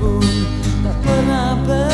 pun tak pernah ber